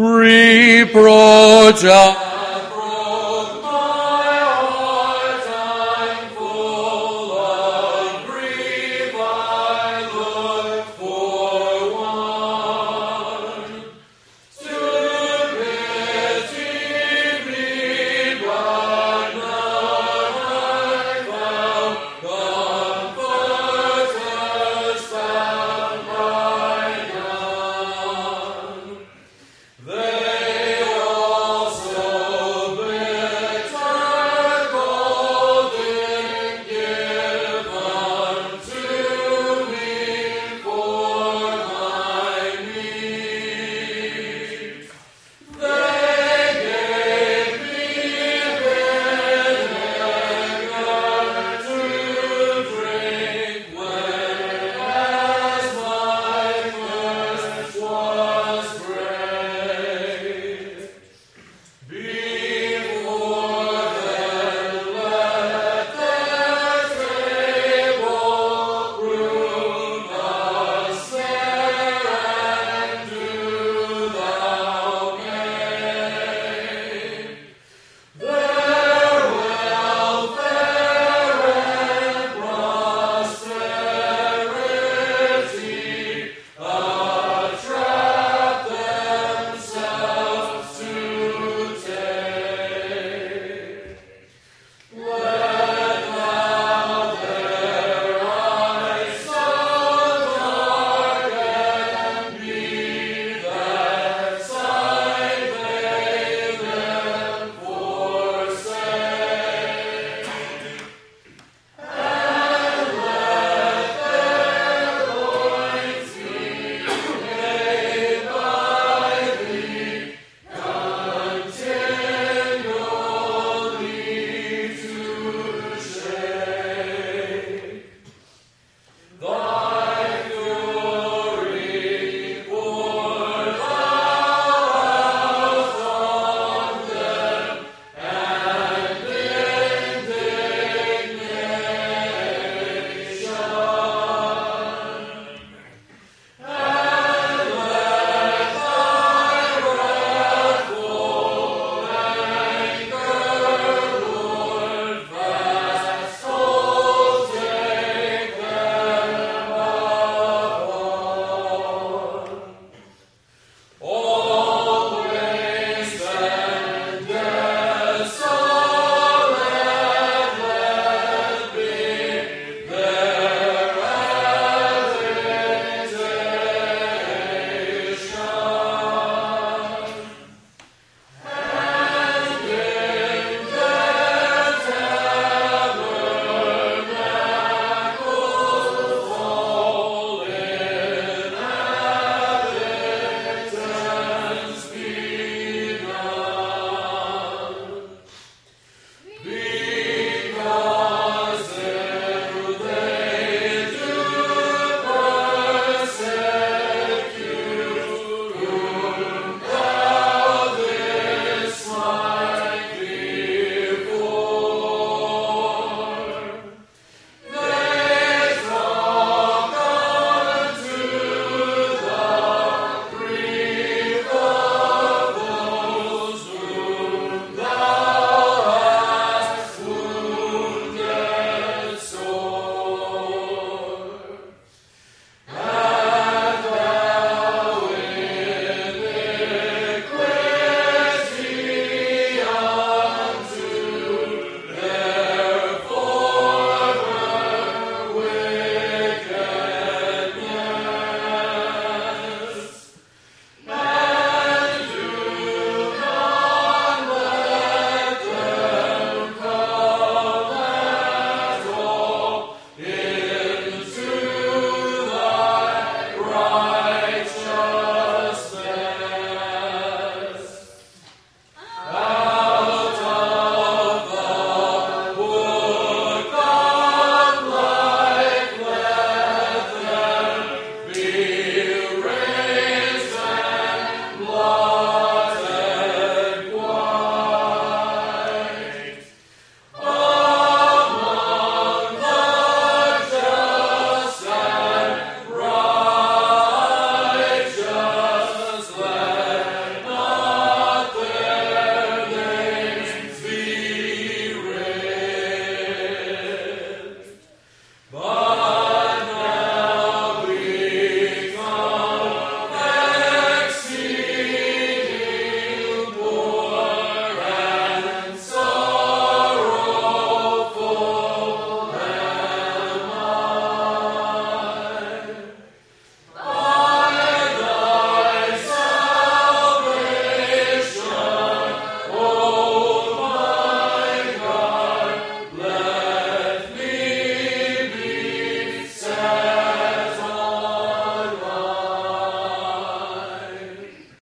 reproach